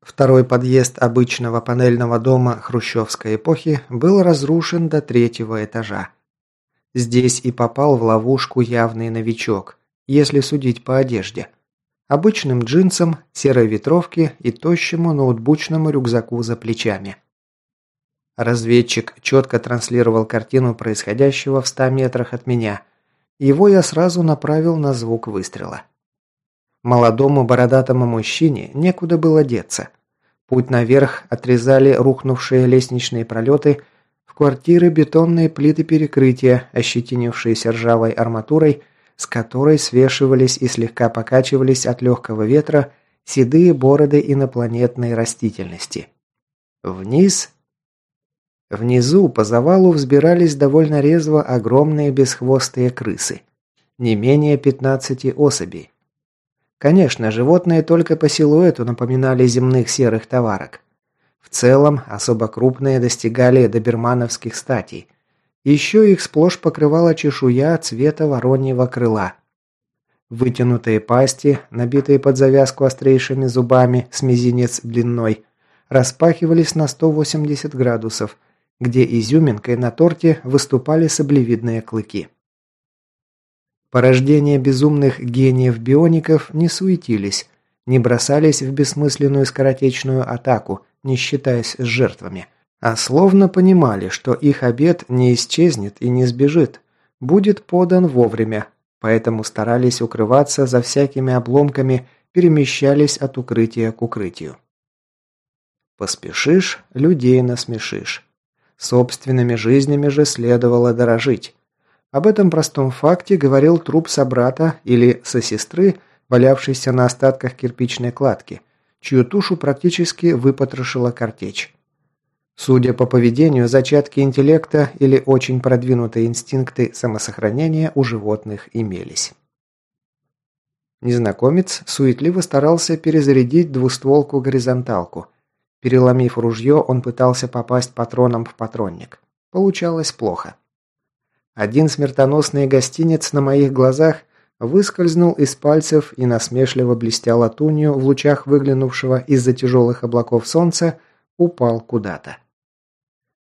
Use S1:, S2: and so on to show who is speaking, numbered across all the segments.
S1: Второй подъезд обычного панельного дома хрущевской эпохи был разрушен до третьего этажа. Здесь и попал в ловушку явный новичок, если судить по одежде. Обычным джинсам, серой ветровке и тощему ноутбучному рюкзаку за плечами. Разведчик четко транслировал картину происходящего в 100 метрах от меня. Его я сразу направил на звук выстрела. Молодому бородатому мужчине некуда было деться. Путь наверх отрезали рухнувшие лестничные пролеты, в квартиры бетонные плиты перекрытия, ощетинившиеся ржавой арматурой, с которой свешивались и слегка покачивались от легкого ветра седые бороды инопланетной растительности. Вниз... Внизу по завалу взбирались довольно резво огромные бесхвостые крысы. Не менее 15 особей. Конечно, животные только по силуэту напоминали земных серых товарок. В целом, особо крупные достигали добермановских статей. Еще их сплошь покрывала чешуя цвета вороньего крыла. Вытянутые пасти, набитые под завязку острейшими зубами с мизинец длиной, распахивались на 180 градусов, где изюминкой на торте выступали саблевидные клыки. Порождения безумных гениев-биоников не суетились, не бросались в бессмысленную скоротечную атаку, не считаясь с жертвами, а словно понимали, что их обед не исчезнет и не сбежит, будет подан вовремя, поэтому старались укрываться за всякими обломками, перемещались от укрытия к укрытию. Поспешишь – людей насмешишь. Собственными жизнями же следовало дорожить. Об этом простом факте говорил труп собрата или сосестры, валявшийся на остатках кирпичной кладки, чью тушу практически выпотрошила картечь. Судя по поведению, зачатки интеллекта или очень продвинутые инстинкты самосохранения у животных имелись. Незнакомец суетливо старался перезарядить двустволку-горизонталку. Переломив ружье, он пытался попасть патроном в патронник. Получалось плохо. Один смертоносный гостинец на моих глазах выскользнул из пальцев и насмешливо блестя латунью в лучах выглянувшего из-за тяжелых облаков солнца, упал куда-то.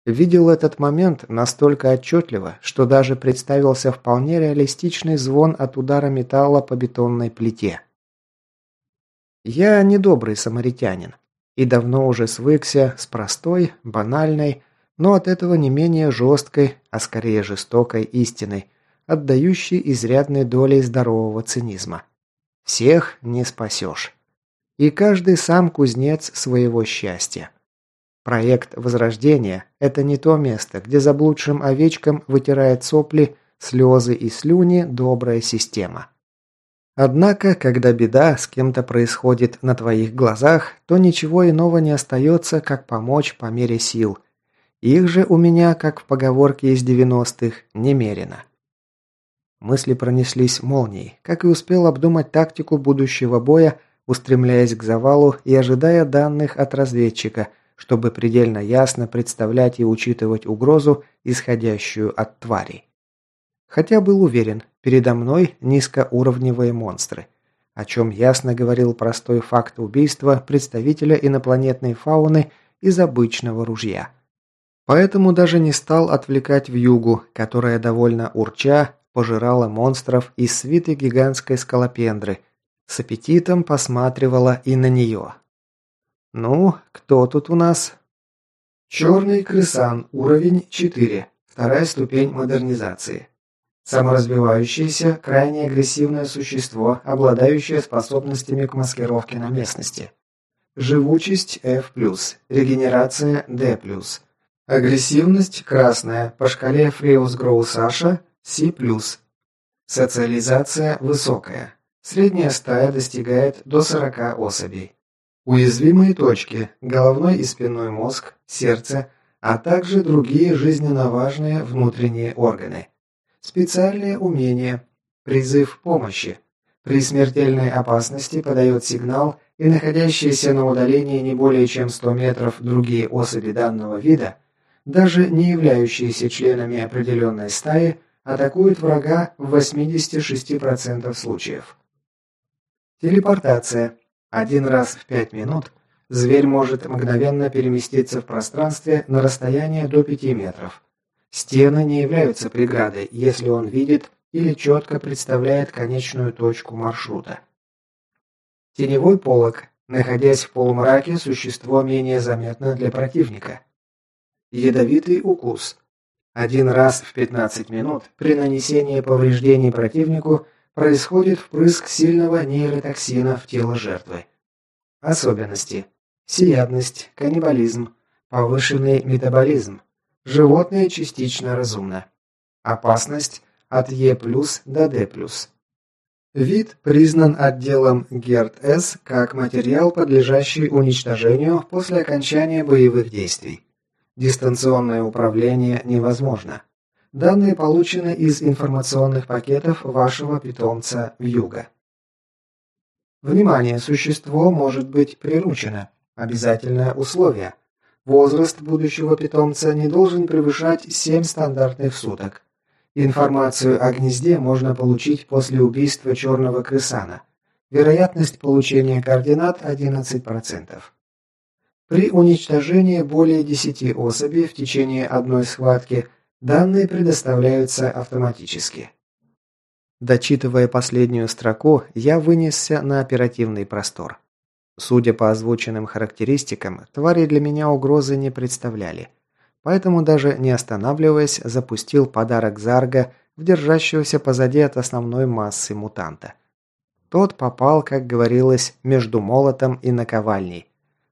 S1: Видел этот момент настолько отчетливо, что даже представился вполне реалистичный звон от удара металла по бетонной плите. Я недобрый самаритянин и давно уже свыкся с простой, банальной, но от этого не менее жесткой, а скорее жестокой истиной, отдающей изрядной долей здорового цинизма. Всех не спасешь. И каждый сам кузнец своего счастья. Проект Возрождения – это не то место, где заблудшим овечкам вытирает сопли, слезы и слюни добрая система. Однако, когда беда с кем-то происходит на твоих глазах, то ничего иного не остается, как помочь по мере сил – их же у меня, как в поговорке из 90-х, немерено. Мысли пронеслись молнией, как и успел обдумать тактику будущего боя, устремляясь к завалу и ожидая данных от разведчика, чтобы предельно ясно представлять и учитывать угрозу, исходящую от тварей. Хотя был уверен, передо мной низкоуровневые монстры, о чем ясно говорил простой факт убийства представителя инопланетной фауны из обычного ружья. Поэтому даже не стал отвлекать в югу, которая довольно урча пожирала монстров из свиты гигантской скалопендры, с аппетитом посматривала и на нее. «Ну, кто тут у нас?»
S2: «Черный крысан, уровень 4, вторая ступень модернизации. Саморазвивающееся, крайне агрессивное существо, обладающее способностями к маскировке на местности. Живучесть F+, регенерация D+, Агрессивность красная по шкале Фреус-Гроу Саша C+. Социализация высокая. Средняя стая достигает до 40 особей. Уязвимые точки – головной и спинной мозг, сердце, а также другие жизненно важные внутренние органы. Специальные умения. Призыв помощи. При смертельной опасности подает сигнал, и находящиеся на удалении не более чем 100 метров другие особи данного вида – даже не являющиеся членами определенной стаи, атакуют врага в 86% случаев. Телепортация. Один раз в 5 минут Зверь может мгновенно переместиться в пространстве на расстояние до 5 метров. Стены не являются преградой, если он видит или четко представляет конечную точку маршрута. Теневой полог. Находясь в полумраке, существо менее заметно для противника. Ядовитый укус. Один раз в 15 минут при нанесении повреждений противнику происходит впрыск сильного нейротоксина в тело жертвы. Особенности. Всеядность, каннибализм, повышенный метаболизм. Животное частично разумно. Опасность от Е+, до Д+. Вид признан отделом ГЕРТ-С как материал, подлежащий уничтожению после окончания боевых действий. Дистанционное управление невозможно. Данные получены из информационных пакетов вашего питомца Вьюга. Внимание, существо может быть приручено. Обязательное условие. Возраст будущего питомца не должен превышать 7 стандартных суток. Информацию о гнезде можно получить после убийства черного крысана. Вероятность получения координат 11%. При уничтожении более 10 особей в течение одной схватки данные предоставляются автоматически.
S1: Дочитывая последнюю строку, я вынесся на оперативный простор. Судя по озвученным характеристикам, твари для меня угрозы не представляли. Поэтому даже не останавливаясь, запустил подарок Зарга в держащегося позади от основной массы мутанта. Тот попал, как говорилось, между молотом и наковальней.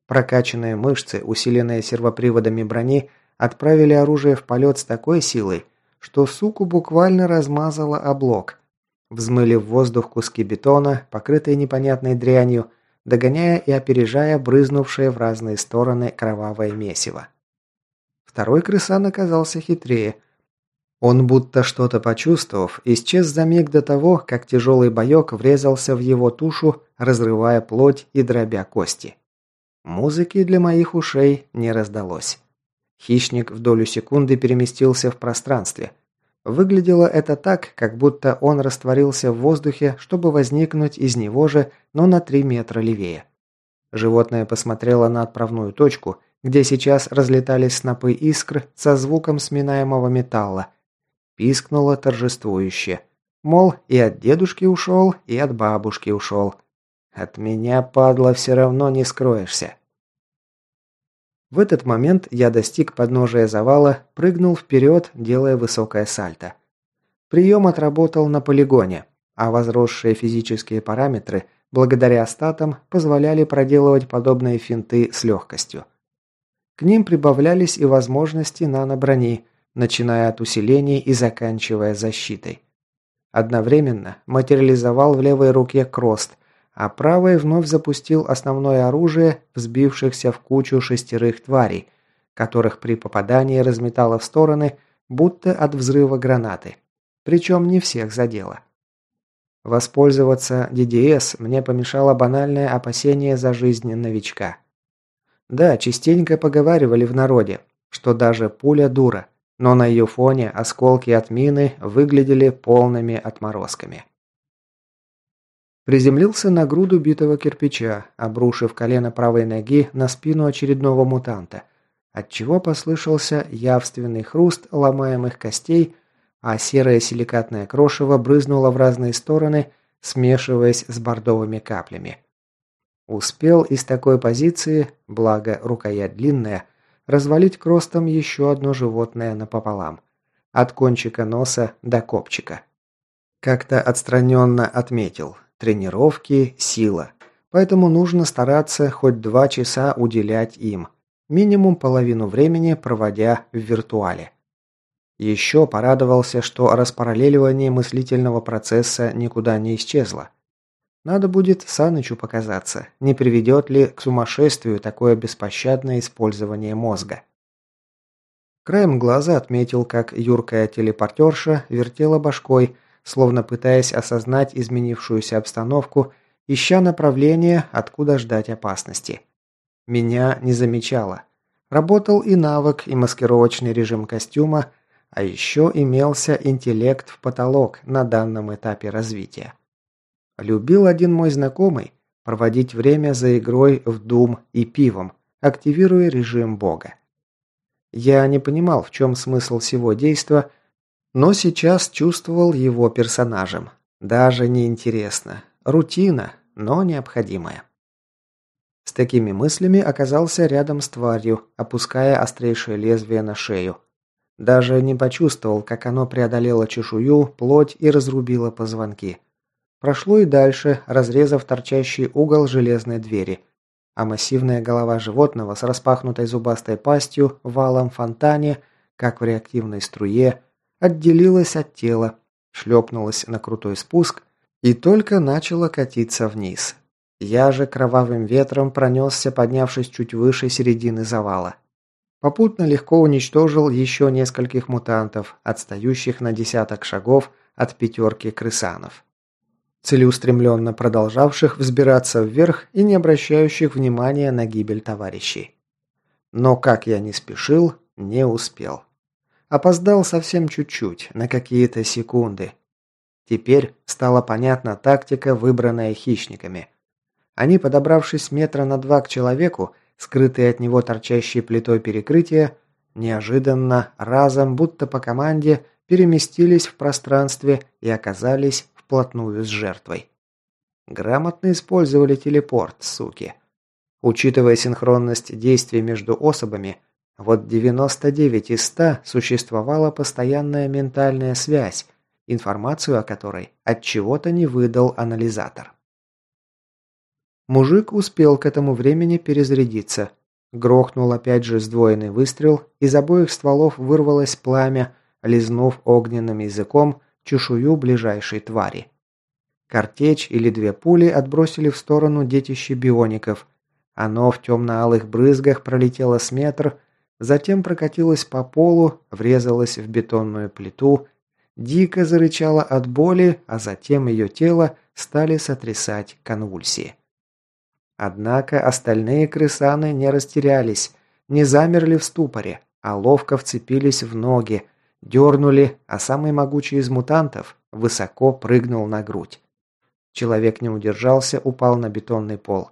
S1: Прокачанные мышцы, усиленные сервоприводами брони, отправили оружие в полет с такой силой, что суку буквально размазало облок. Взмыли в воздух куски бетона, покрытые непонятной дрянью, догоняя и опережая брызнувшее в разные стороны кровавое месиво. Второй крысан оказался хитрее. Он, будто что-то почувствовав, исчез за миг до того, как тяжелый боек врезался в его тушу, разрывая плоть и дробя кости. Музыки для моих ушей не раздалось. Хищник в долю секунды переместился в пространстве. Выглядело это так, как будто он растворился в воздухе, чтобы возникнуть из него же, но на три метра левее. Животное посмотрело на отправную точку где сейчас разлетались снопы искр со звуком сминаемого металла. Пискнуло торжествующе. Мол, и от дедушки ушел, и от бабушки ушел. От меня, падла, все равно не скроешься. В этот момент я достиг подножия завала, прыгнул вперед, делая высокое сальто. Прием отработал на полигоне, а возросшие физические параметры, благодаря статам, позволяли проделывать подобные финты с легкостью. К ним прибавлялись и возможности наноброни, начиная от усилений и заканчивая защитой. Одновременно материализовал в левой руке крост, а правой вновь запустил основное оружие взбившихся в кучу шестерых тварей, которых при попадании разметало в стороны, будто от взрыва гранаты. Причем не всех задело. Воспользоваться DDS мне помешало банальное опасение за жизнь новичка. Да, частенько поговаривали в народе, что даже пуля дура, но на ее фоне осколки от мины выглядели полными отморозками. Приземлился на груду битого кирпича, обрушив колено правой ноги на спину очередного мутанта, отчего послышался явственный хруст ломаемых костей, а серое силикатное крошево брызнуло в разные стороны, смешиваясь с бордовыми каплями. Успел из такой позиции, благо рукоять длинная, развалить кростом еще одно животное напополам. От кончика носа до копчика. Как-то отстраненно отметил. Тренировки – сила. Поэтому нужно стараться хоть два часа уделять им. Минимум половину времени проводя в виртуале. Еще порадовался, что распараллеливание мыслительного процесса никуда не исчезло. Надо будет Санычу показаться, не приведет ли к сумасшествию такое беспощадное использование мозга. Краем глаза отметил, как юркая телепортерша вертела башкой, словно пытаясь осознать изменившуюся обстановку, ища направление, откуда ждать опасности. Меня не замечала. Работал и навык, и маскировочный режим костюма, а еще имелся интеллект в потолок на данном этапе развития. Любил один мой знакомый, проводить время за игрой в Дум и пивом, активируя режим бога. Я не понимал, в чем смысл всего действа, но сейчас чувствовал его персонажем. Даже не интересно. Рутина, но необходимая. С такими мыслями оказался рядом с тварью, опуская острейшее лезвие на шею. Даже не почувствовал, как оно преодолело чешую, плоть и разрубило позвонки. Прошло и дальше, разрезав торчащий угол железной двери. А массивная голова животного с распахнутой зубастой пастью, валом фонтане, как в реактивной струе, отделилась от тела, шлепнулась на крутой спуск и только начала катиться вниз. Я же кровавым ветром пронесся, поднявшись чуть выше середины завала. Попутно легко уничтожил еще нескольких мутантов, отстающих на десяток шагов от пятерки крысанов. Целеустремленно продолжавших взбираться вверх и не обращающих внимания на гибель товарищей. Но как я не спешил, не успел. Опоздал совсем чуть-чуть, на какие-то секунды. Теперь стала понятна тактика, выбранная хищниками. Они, подобравшись метра на два к человеку, скрытые от него торчащей плитой перекрытия, неожиданно, разом, будто по команде, переместились в пространстве и оказались вплотную с жертвой. Грамотно использовали телепорт, суки. Учитывая синхронность действий между особами, вот 99 из 100 существовала постоянная ментальная связь, информацию о которой от чего-то не выдал анализатор. Мужик успел к этому времени перезарядиться. Грохнул опять же сдвоенный выстрел, из обоих стволов вырвалось пламя, лизнув огненным языком чешую ближайшей твари. Картечь или две пули отбросили в сторону детище биоников. Оно в темно-алых брызгах пролетело с метр, затем прокатилось по полу, врезалось в бетонную плиту, дико зарычало от боли, а затем ее тело стали сотрясать конвульсии. Однако остальные крысаны не растерялись, не замерли в ступоре, а ловко вцепились в ноги, дернули, а самый могучий из мутантов высоко прыгнул на грудь. Человек не удержался, упал на бетонный пол.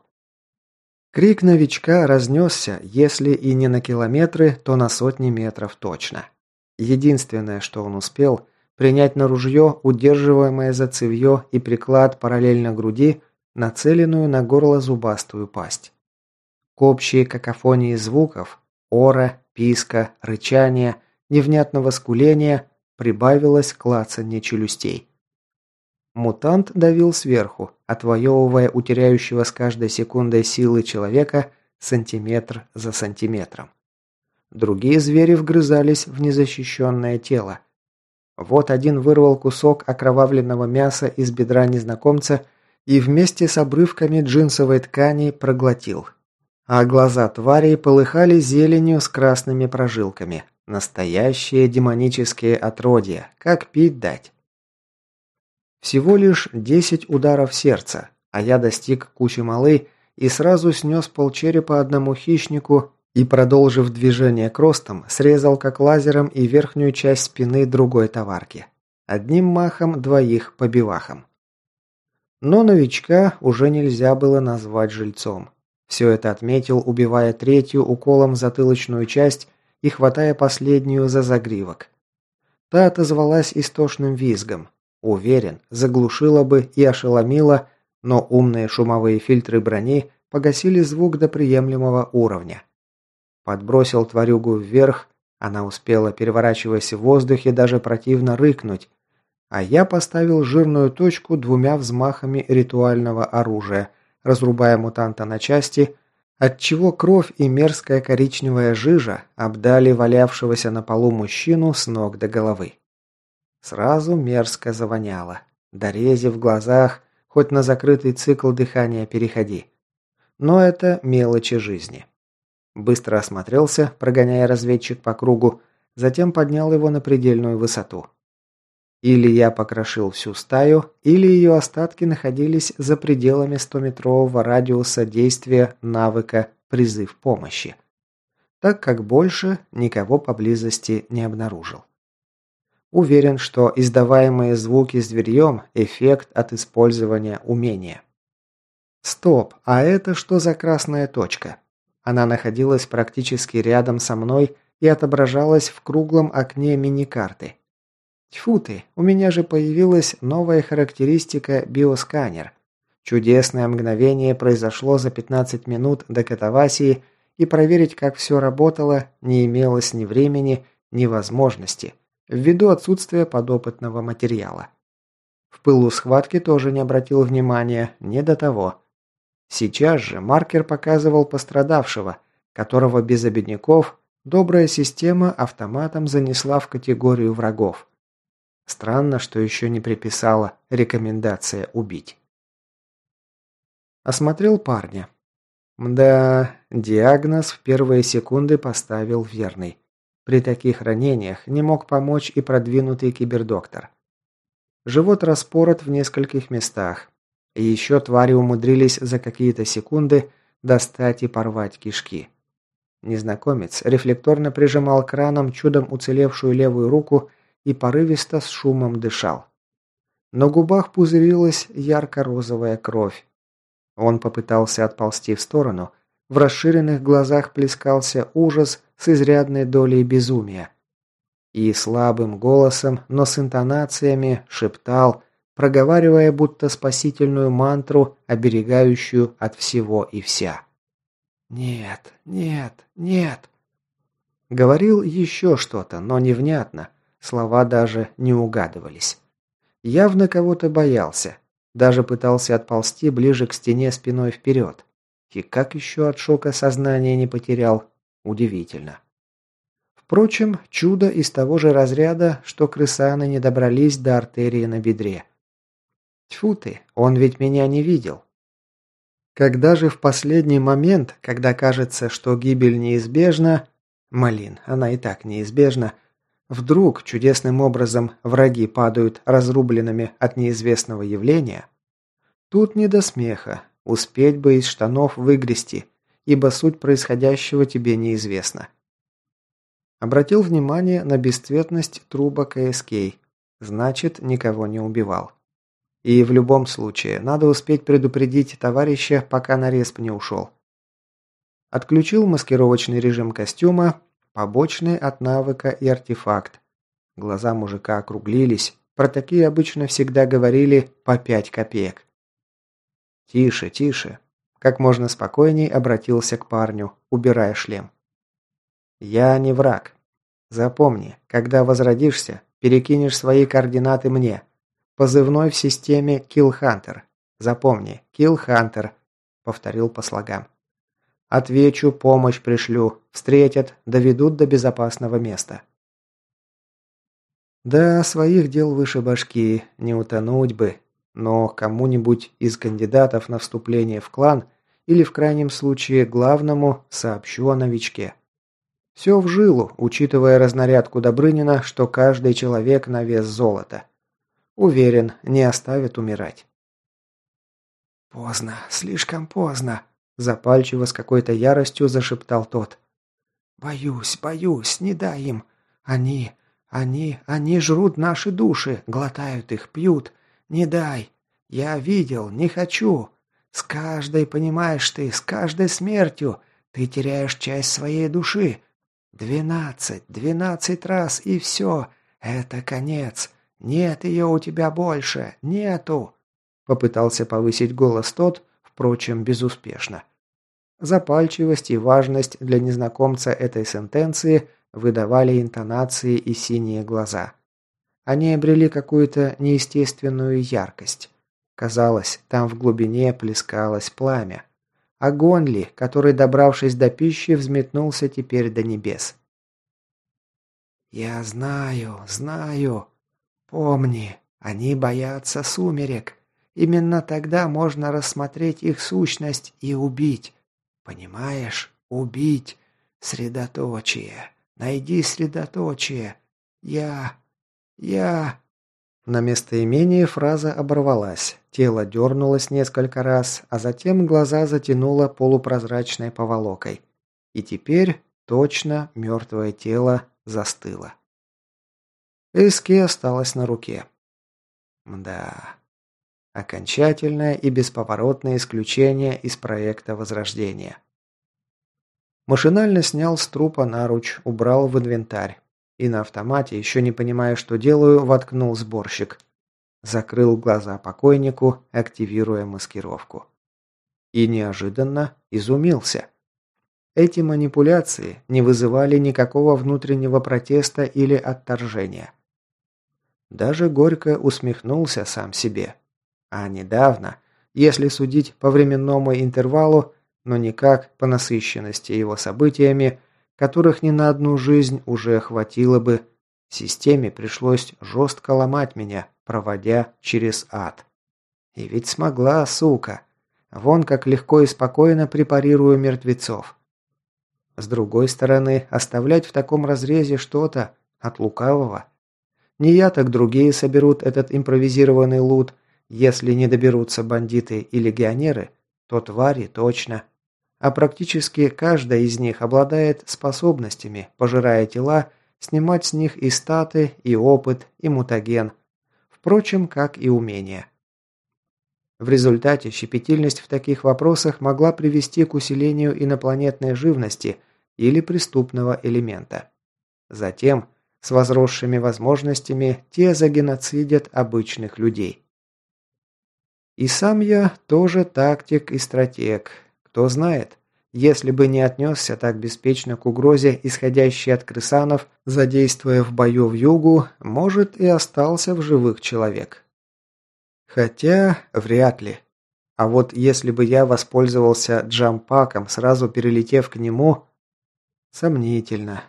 S1: Крик новичка разнесся, если и не на километры, то на сотни метров точно. Единственное, что он успел, принять на ружье, удерживаемое за цевье и приклад параллельно груди – нацеленную на горло зубастую пасть. К общей какофонии звуков – ора, писка, рычания, невнятного скуления – прибавилось клацанье челюстей. Мутант давил сверху, отвоевывая у теряющего с каждой секундой силы человека сантиметр за сантиметром. Другие звери вгрызались в незащищенное тело. Вот один вырвал кусок окровавленного мяса из бедра незнакомца и вместе с обрывками джинсовой ткани проглотил. А глаза тварей полыхали зеленью с красными прожилками. Настоящие демонические отродья, как пить дать. Всего лишь 10 ударов сердца, а я достиг кучи малы и сразу снес полчерепа одному хищнику и, продолжив движение кростом, срезал как лазером и верхнюю часть спины другой товарки. Одним махом двоих побивахом. Но новичка уже нельзя было назвать жильцом. Все это отметил, убивая третью уколом затылочную часть и хватая последнюю за загривок. Та отозвалась истошным визгом. Уверен, заглушила бы и ошеломила, но умные шумовые фильтры брони погасили звук до приемлемого уровня. Подбросил тварюгу вверх, она успела, переворачиваясь в воздухе, даже противно рыкнуть, а я поставил жирную точку двумя взмахами ритуального оружия, разрубая мутанта на части, отчего кровь и мерзкая коричневая жижа обдали валявшегося на полу мужчину с ног до головы. Сразу мерзко завоняло. Дорези в глазах, хоть на закрытый цикл дыхания переходи. Но это мелочи жизни. Быстро осмотрелся, прогоняя разведчик по кругу, затем поднял его на предельную высоту. Или я покрошил всю стаю, или ее остатки находились за пределами 100-метрового радиуса действия навыка «Призыв помощи», так как больше никого поблизости не обнаружил. Уверен, что издаваемые звуки зверьем – эффект от использования умения. Стоп, а это что за красная точка? Она находилась практически рядом со мной и отображалась в круглом окне мини-карты. Тьфу ты, у меня же появилась новая характеристика биосканер. Чудесное мгновение произошло за 15 минут до катавасии, и проверить, как все работало, не имелось ни времени, ни возможности, ввиду отсутствия подопытного материала. В пылу схватки тоже не обратил внимания, не до того. Сейчас же маркер показывал пострадавшего, которого без обедняков добрая система автоматом занесла в категорию врагов. Странно, что еще не приписала рекомендация убить. Осмотрел парня. Мда, диагноз в первые секунды поставил верный. При таких ранениях не мог помочь и продвинутый кибердоктор. Живот распорот в нескольких местах. И еще твари умудрились за какие-то секунды достать и порвать кишки. Незнакомец рефлекторно прижимал краном чудом уцелевшую левую руку и порывисто с шумом дышал. На губах пузырилась ярко-розовая кровь. Он попытался отползти в сторону. В расширенных глазах плескался ужас с изрядной долей безумия. И слабым голосом, но с интонациями шептал, проговаривая будто спасительную мантру, оберегающую от всего и вся. «Нет, нет, нет!» Говорил еще что-то, но невнятно. Слова даже не угадывались. Явно кого-то боялся. Даже пытался отползти ближе к стене спиной вперед. И как еще от шока сознание не потерял, удивительно. Впрочем, чудо из того же разряда, что крысаны не добрались до артерии на бедре. Тьфу ты, он ведь меня не видел. Когда же в последний момент, когда кажется, что гибель неизбежна, Малин, она и так неизбежна, Вдруг чудесным образом враги падают разрубленными от неизвестного явления? Тут не до смеха. Успеть бы из штанов выгрести, ибо суть происходящего тебе неизвестна. Обратил внимание на бесцветность труба КСК. Значит, никого не убивал. И в любом случае, надо успеть предупредить товарища, пока на респ не ушел. Отключил маскировочный режим костюма Побочный от навыка и артефакт. Глаза мужика округлились. Про такие обычно всегда говорили по пять копеек. «Тише, тише!» Как можно спокойней обратился к парню, убирая шлем. «Я не враг. Запомни, когда возродишься, перекинешь свои координаты мне. Позывной в системе Киллхантер. Запомни, Киллхантер», — повторил по слогам. Отвечу, помощь пришлю. Встретят, доведут до безопасного места. Да, своих дел выше башки, не утонуть бы. Но кому-нибудь из кандидатов на вступление в клан или в крайнем случае главному сообщу о новичке. Все в жилу, учитывая разнарядку Добрынина, что каждый человек на вес золота. Уверен, не оставит умирать. «Поздно, слишком поздно», Запальчиво с какой-то яростью зашептал тот. «Боюсь, боюсь, не дай им. Они, они, они жрут наши души, глотают их, пьют. Не дай. Я видел, не хочу. С каждой, понимаешь ты, с каждой смертью ты теряешь часть своей души. Двенадцать, двенадцать раз и все. Это конец. Нет ее у тебя больше. Нету. Попытался повысить голос тот, впрочем, безуспешно. Запальчивость и важность для незнакомца этой сентенции выдавали интонации и синие глаза. Они обрели какую-то неестественную яркость. Казалось, там в глубине плескалось пламя. Огонь ли, который, добравшись до пищи, взметнулся теперь до небес. «Я знаю, знаю. Помни, они боятся сумерек. Именно тогда можно рассмотреть их сущность и убить. Понимаешь? Убить. Средоточие. Найди средоточие. Я... Я... На местоимении фраза оборвалась. Тело дернулось несколько раз, а затем глаза затянуло полупрозрачной поволокой. И теперь точно мертвое тело застыло. Эски осталось на руке. Да, Окончательное и бесповоротное исключение из проекта Возрождения. Машинально снял с трупа наруч, убрал в инвентарь. И на автомате, еще не понимая, что делаю, воткнул сборщик. Закрыл глаза покойнику, активируя маскировку. И неожиданно изумился. Эти манипуляции не вызывали никакого внутреннего протеста или отторжения. Даже горько усмехнулся сам себе. А недавно, если судить по временному интервалу, но никак по насыщенности его событиями, которых ни на одну жизнь уже хватило бы, системе пришлось жестко ломать меня, проводя через ад. И ведь смогла, сука. Вон как легко и спокойно препарирую мертвецов. С другой стороны, оставлять в таком разрезе что-то от лукавого. Не я, так другие соберут этот импровизированный лут. Если не доберутся бандиты и легионеры, то твари точно. А практически каждая из них обладает способностями, пожирая тела, снимать с них и статы, и опыт, и мутаген. Впрочем, как и умения. В результате щепетильность в таких вопросах могла привести к усилению инопланетной живности или преступного элемента. Затем, с возросшими возможностями, те загеноцидят обычных людей. И сам я тоже тактик и стратег. Кто знает, если бы не отнесся так беспечно к угрозе, исходящей от крысанов, задействуя в бою в югу, может и остался в живых человек. Хотя, вряд ли. А вот если бы я воспользовался джампаком, сразу перелетев к нему... Сомнительно.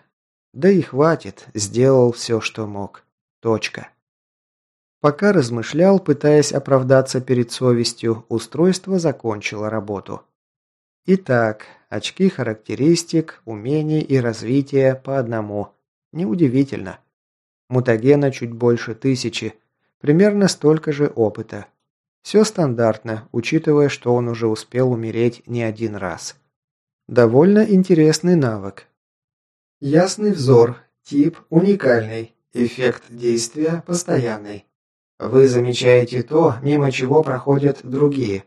S1: Да и хватит, сделал все, что мог. Точка. Пока размышлял, пытаясь оправдаться перед совестью, устройство закончило работу. Итак, очки характеристик, умений и развития по одному. Неудивительно. Мутагена чуть больше тысячи, Примерно столько же опыта. Все стандартно, учитывая, что он уже успел умереть не один раз. Довольно интересный навык. Ясный взор. Тип уникальный. Эффект действия постоянный. Вы замечаете то, мимо чего проходят другие.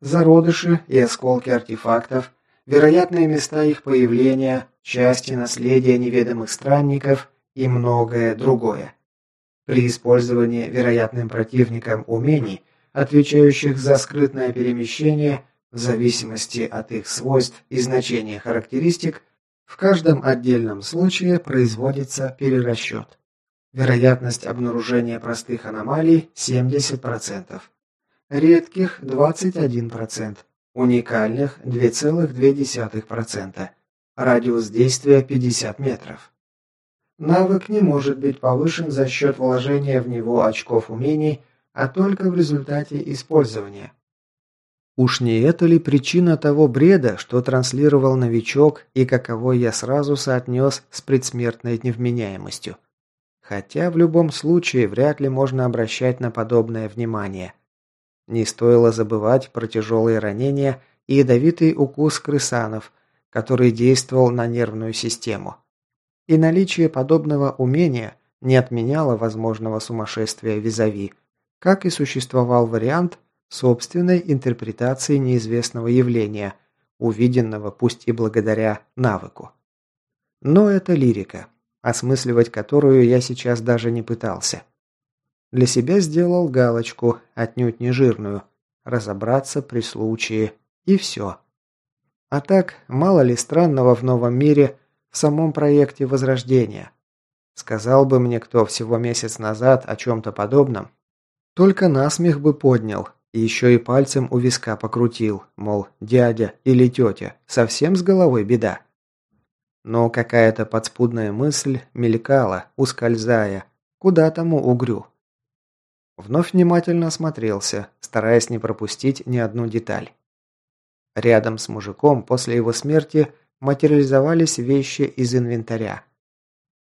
S1: Зародыши и осколки артефактов, вероятные места их появления, части наследия неведомых странников и многое другое. При использовании вероятным противником умений, отвечающих за скрытное перемещение, в зависимости от их свойств и значения характеристик, в каждом отдельном случае производится перерасчет. Вероятность обнаружения простых аномалий 70%, редких 21%, уникальных 2,2%, радиус действия 50 метров. Навык не может быть повышен за счет вложения в него очков умений, а только в результате использования. Уж не это ли причина того бреда, что транслировал новичок и каковой я сразу соотнес с предсмертной невменяемостью? Хотя в любом случае вряд ли можно обращать на подобное внимание. Не стоило забывать про тяжелые ранения и ядовитый укус крысанов, который действовал на нервную систему. И наличие подобного умения не отменяло возможного сумасшествия визави, как и существовал вариант собственной интерпретации неизвестного явления, увиденного пусть и благодаря навыку. Но это лирика, осмысливать которую я сейчас даже не пытался. Для себя сделал галочку, отнюдь не жирную, разобраться при случае, и все. А так, мало ли странного в новом мире – в самом проекте Возрождения. Сказал бы мне кто всего месяц назад о чем-то подобном, только насмех бы поднял, и еще и пальцем у виска покрутил, мол, дядя или тетя, совсем с головой беда. Но какая-то подспудная мысль мелькала, ускользая, куда тому угрю. Вновь внимательно осмотрелся, стараясь не пропустить ни одну деталь. Рядом с мужиком после его смерти – материализовались вещи из инвентаря.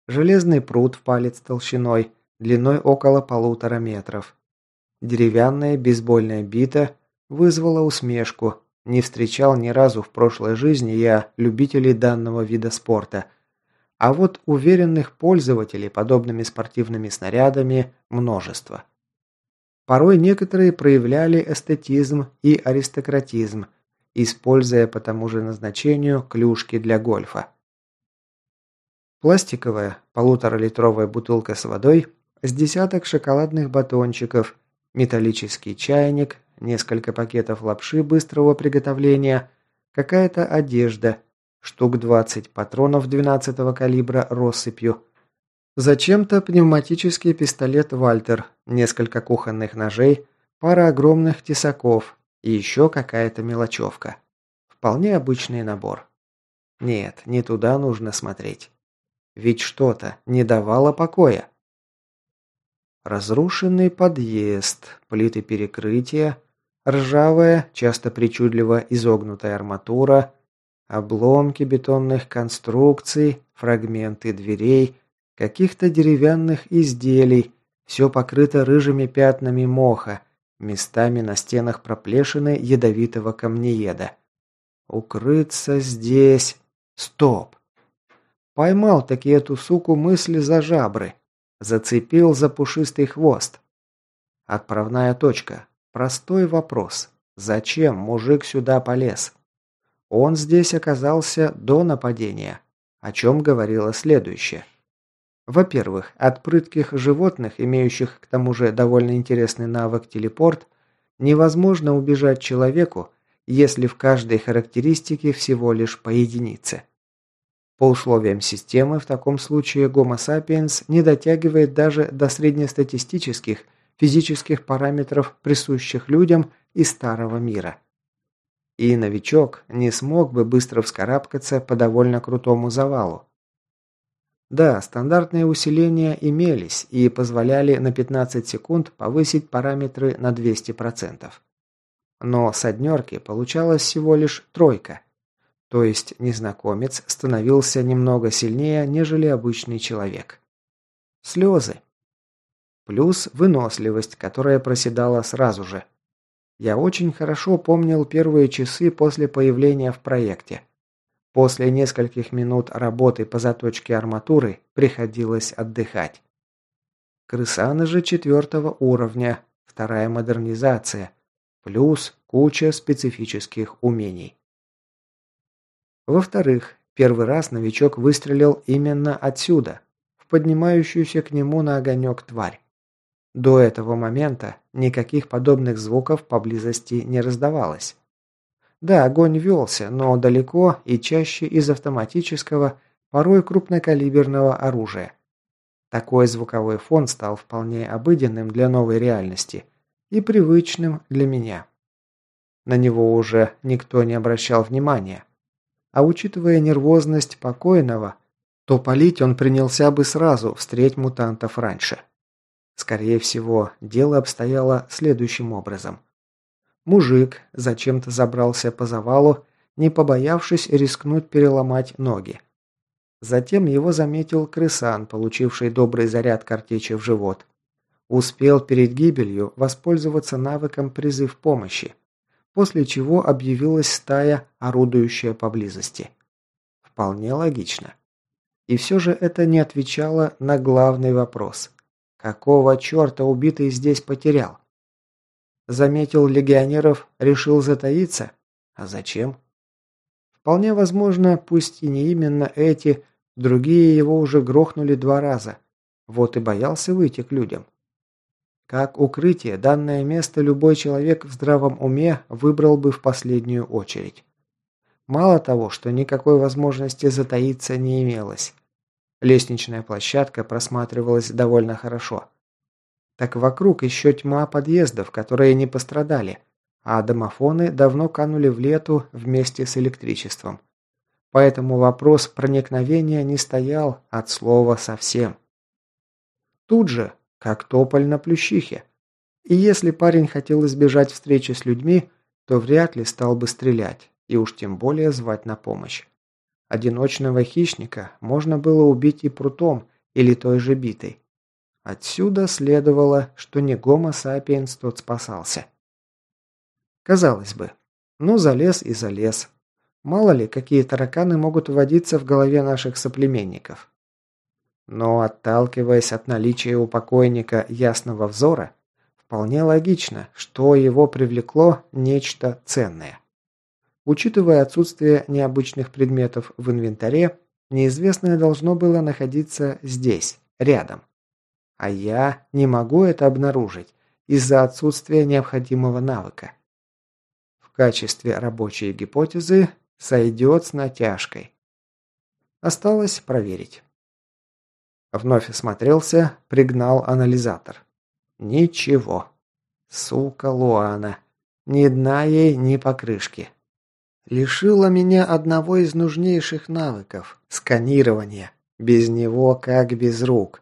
S1: Железный пруд в палец толщиной, длиной около полутора метров. Деревянная бейсбольная бита вызвала усмешку. Не встречал ни разу в прошлой жизни я любителей данного вида спорта. А вот уверенных пользователей подобными спортивными снарядами множество. Порой некоторые проявляли эстетизм и аристократизм, используя по тому же назначению клюшки для гольфа. Пластиковая полуторалитровая бутылка с водой, с десяток шоколадных батончиков, металлический чайник, несколько пакетов лапши быстрого приготовления, какая-то одежда, штук 20 патронов 12-го калибра россыпью, зачем-то пневматический пистолет «Вальтер», несколько кухонных ножей, пара огромных тесаков и еще какая-то мелочевка. Вполне обычный набор. Нет, не туда нужно смотреть. Ведь что-то не давало покоя. Разрушенный подъезд, плиты перекрытия, ржавая, часто причудливо изогнутая арматура, обломки бетонных конструкций, фрагменты дверей, каких-то деревянных изделий, все покрыто рыжими пятнами моха, местами на стенах проплешины ядовитого камнееда. Укрыться здесь... Стоп! Поймал таки эту суку мысли за жабры. Зацепил за пушистый хвост. Отправная точка. Простой вопрос. Зачем мужик сюда полез? Он здесь оказался до нападения, о чем говорило следующее. Во-первых, от прытких животных, имеющих к тому же довольно интересный навык телепорт, невозможно убежать человеку, если в каждой характеристике всего лишь по единице. По условиям системы, в таком случае Homo sapiens не дотягивает даже до среднестатистических физических параметров, присущих людям из Старого мира. И новичок не смог бы быстро вскарабкаться по довольно крутому завалу. Да, стандартные усиления имелись и позволяли на 15 секунд повысить параметры на 200%. Но с однерки получалась всего лишь тройка – то есть незнакомец становился немного сильнее, нежели обычный человек. Слезы. Плюс выносливость, которая проседала сразу же. Я очень хорошо помнил первые часы после появления в проекте. После нескольких минут работы по заточке арматуры приходилось отдыхать. Крысаны же четвертого уровня, вторая модернизация, плюс куча специфических умений. Во-вторых, первый раз новичок выстрелил именно отсюда, в поднимающуюся к нему на огонек тварь. До этого момента никаких подобных звуков поблизости не раздавалось. Да, огонь велся, но далеко и чаще из автоматического, порой крупнокалиберного оружия. Такой звуковой фон стал вполне обыденным для новой реальности и привычным для меня. На него уже никто не обращал внимания. А учитывая нервозность покойного, то палить он принялся бы сразу, встреть мутантов раньше. Скорее всего, дело обстояло следующим образом. Мужик зачем-то забрался по завалу, не побоявшись рискнуть переломать ноги. Затем его заметил крысан, получивший добрый заряд картечи в живот. Успел перед гибелью воспользоваться навыком призыв помощи после чего объявилась стая, орудующая поблизости. Вполне логично. И все же это не отвечало на главный вопрос. Какого черта убитый здесь потерял? Заметил легионеров, решил затаиться? А зачем? Вполне возможно, пусть и не именно эти, другие его уже грохнули два раза. Вот и боялся выйти к людям. Как укрытие, данное место любой человек в здравом уме выбрал бы в последнюю очередь. Мало того, что никакой возможности затаиться не имелось. Лестничная площадка просматривалась довольно хорошо. Так вокруг еще тьма подъездов, которые не пострадали, а домофоны давно канули в лету вместе с электричеством. Поэтому вопрос проникновения не стоял от слова совсем. Тут же, как тополь на плющихе. И если парень хотел избежать встречи с людьми, то вряд ли стал бы стрелять, и уж тем более звать на помощь. Одиночного хищника можно было убить и прутом, или той же битой. Отсюда следовало, что не гомо сапиенс тот спасался. Казалось бы, ну залез и залез. Мало ли, какие тараканы могут водиться в голове наших соплеменников. Но отталкиваясь от наличия у покойника ясного взора, Вполне логично, что его привлекло нечто ценное. Учитывая отсутствие необычных предметов в инвентаре, неизвестное должно было находиться здесь, рядом. А я не могу это обнаружить из-за отсутствия необходимого навыка. В качестве рабочей гипотезы сойдет с натяжкой. Осталось проверить. Вновь осмотрелся, пригнал анализатор. Ничего. Сука Луана. Ни дна ей, ни покрышки. Лишила меня одного из нужнейших навыков – сканирования. Без него как без рук.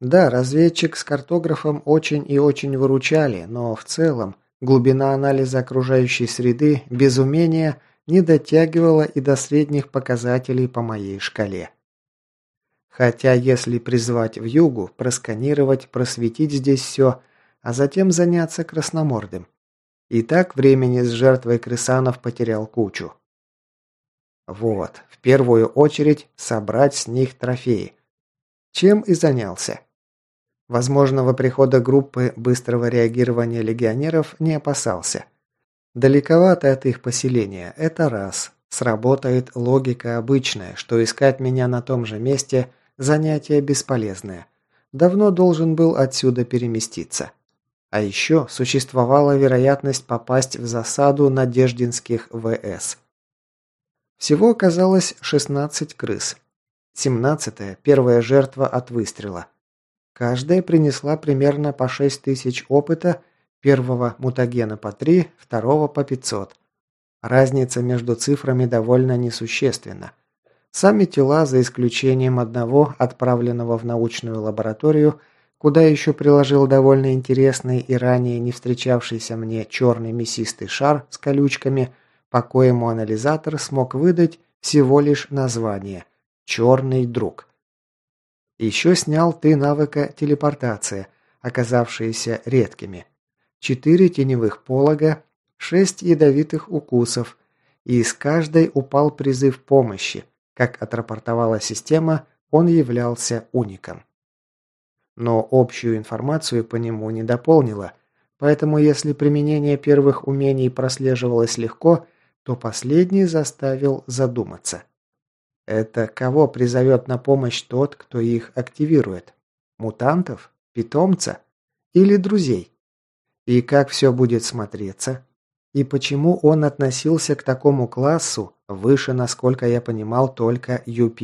S1: Да, разведчик с картографом очень и очень выручали, но в целом глубина анализа окружающей среды без умения не дотягивала и до средних показателей по моей шкале. Хотя если призвать в югу, просканировать, просветить здесь все, а затем заняться красномордым. И так времени с жертвой крысанов потерял кучу. Вот, в первую очередь собрать с них трофеи. Чем и занялся. Возможного прихода группы быстрого реагирования легионеров не опасался. Далековато от их поселения, это раз. Сработает логика обычная, что искать меня на том же месте – занятие бесполезное. Давно должен был отсюда переместиться. А еще существовала вероятность попасть в засаду надеждинских ВС. Всего оказалось 16 крыс. 17-я – первая жертва от выстрела. Каждая принесла примерно по 6 тысяч опыта, первого мутагена по 3, второго по 500. Разница между цифрами довольно несущественна. Сами тела, за исключением одного, отправленного в научную лабораторию, куда еще приложил довольно интересный и ранее не встречавшийся мне черный мясистый шар с колючками, по коему анализатор смог выдать всего лишь название «Черный друг». Еще снял три навыка телепортация, оказавшиеся редкими. Четыре теневых полога, шесть ядовитых укусов, и из каждой упал призыв помощи, как отрапортовала система, он являлся уником. Но общую информацию по нему не дополнила, поэтому если применение первых умений прослеживалось легко, то последний заставил задуматься. Это кого призовет на помощь тот, кто их активирует? Мутантов? Питомца? Или друзей? И как все будет смотреться? И почему он относился к такому классу, выше, насколько я понимал, только UP+.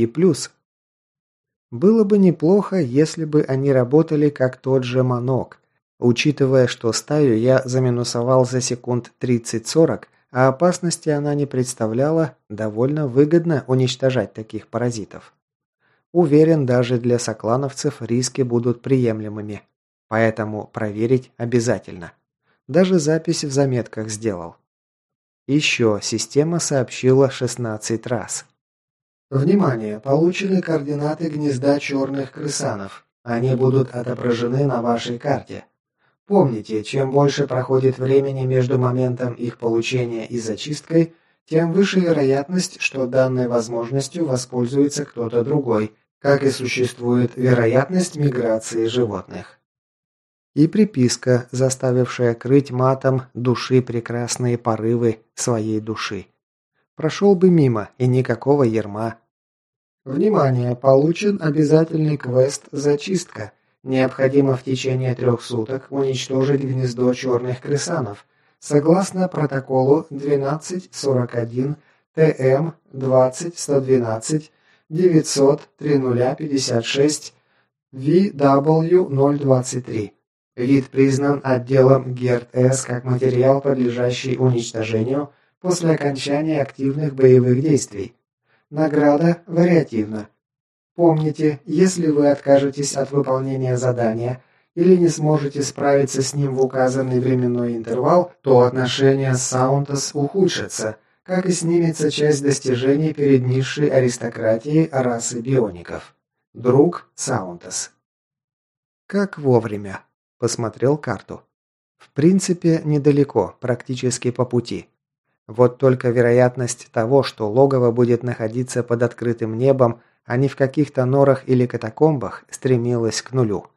S1: Было бы неплохо, если бы они работали как тот же Манок. Учитывая, что стаю я заминусовал за секунд 30-40, а опасности она не представляла, довольно выгодно уничтожать таких паразитов. Уверен, даже для соклановцев риски будут приемлемыми. Поэтому проверить обязательно. Даже запись в заметках сделал. Еще система сообщила 16 раз. Внимание! Получены координаты гнезда черных крысанов. Они будут отображены на вашей карте. Помните, чем больше проходит времени между моментом их получения и зачисткой, тем выше вероятность, что данной возможностью воспользуется кто-то другой, как и существует вероятность миграции животных и приписка, заставившая крыть матом души прекрасные порывы своей души. Прошел бы мимо, и никакого ерма. Внимание! Получен обязательный квест «Зачистка». Необходимо в течение трех суток уничтожить гнездо черных крысанов, согласно протоколу 1241 ТМ 20112 900 3056 VW 023. Вид признан отделом ГЕРТ-С как материал, подлежащий уничтожению после окончания активных боевых действий. Награда вариативна. Помните, если вы откажетесь от выполнения задания или не сможете справиться с ним в указанный временной интервал, то отношения с Саунтас ухудшатся, как и снимется часть достижений перед низшей аристократией расы биоников. Друг Саунтас. Как вовремя. Посмотрел карту. В принципе, недалеко, практически по пути. Вот только вероятность того, что логово будет находиться под открытым небом, а не в каких-то норах или катакомбах, стремилась к нулю.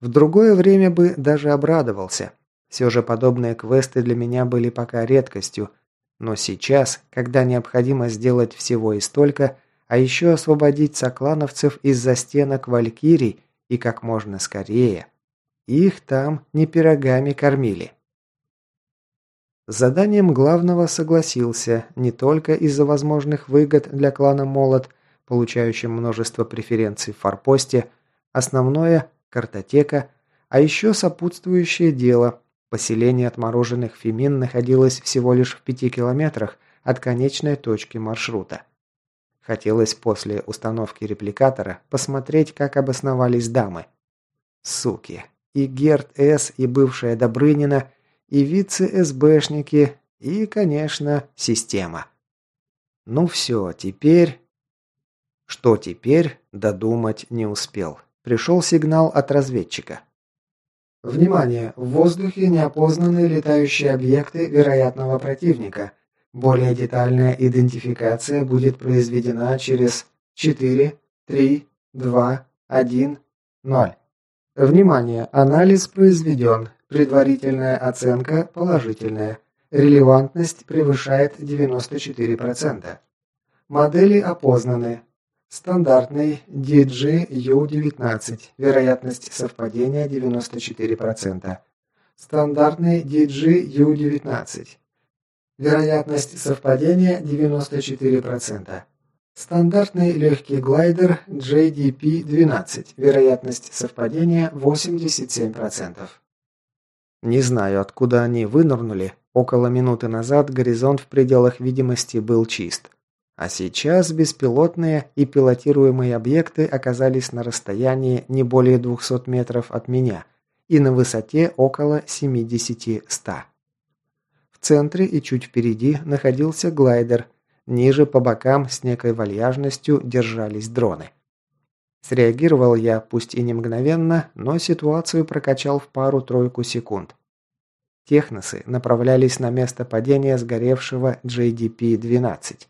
S1: В другое время бы даже обрадовался. Все же подобные квесты для меня были пока редкостью. Но сейчас, когда необходимо сделать всего и столько, а еще освободить соклановцев из-за стенок Валькирий и как можно скорее, их там не пирогами кормили. С заданием главного согласился не только из-за возможных выгод для клана Молот, получающим множество преференций в форпосте, основное – картотека, а еще сопутствующее дело – поселение отмороженных фемин находилось всего лишь в пяти километрах от конечной точки маршрута. Хотелось после установки репликатора посмотреть, как обосновались дамы. Суки. И Герт С., и бывшая Добрынина – и вице-СБшники, и, конечно, система. Ну все, теперь... Что теперь, додумать не успел. Пришел сигнал от разведчика.
S2: Внимание! В воздухе неопознанные летающие объекты вероятного противника. Более детальная идентификация будет произведена через 4, 3, 2, 1, 0. Внимание! Анализ произведен. Предварительная оценка положительная. Релевантность превышает 94%. Модели опознаны. Стандартный DG-U19. Вероятность совпадения 94%. Стандартный DG-U19. Вероятность совпадения 94%. Стандартный легкий глайдер JDP-12. Вероятность совпадения 87%.
S1: Не знаю, откуда они вынырнули. Около минуты назад горизонт в пределах видимости был чист. А сейчас беспилотные и пилотируемые объекты оказались на расстоянии не более 200 метров от меня и на высоте около 70-100. В центре и чуть впереди находился глайдер. Ниже по бокам с некой вальяжностью держались дроны. Среагировал я, пусть и не мгновенно, но ситуацию прокачал в пару-тройку секунд. Техносы направлялись на место падения сгоревшего JDP-12.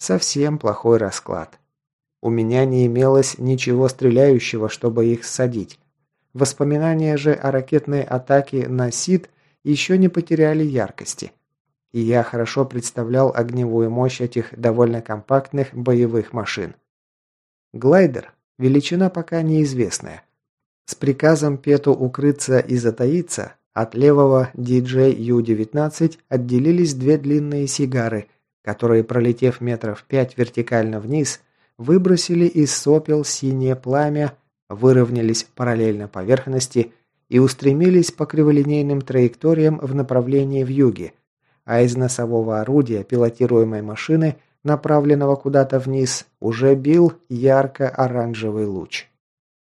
S1: Совсем плохой расклад. У меня не имелось ничего стреляющего, чтобы их садить. Воспоминания же о ракетной атаке на СИД еще не потеряли яркости. И я хорошо представлял огневую мощь этих довольно компактных боевых машин. Глайдер Величина пока неизвестная. С приказом Пету укрыться и затаиться от левого DJ U-19 отделились две длинные сигары, которые, пролетев метров пять вертикально вниз, выбросили из сопел синее пламя, выровнялись параллельно поверхности и устремились по криволинейным траекториям в направлении в юге, а из носового орудия пилотируемой машины – направленного куда-то вниз, уже бил ярко-оранжевый луч.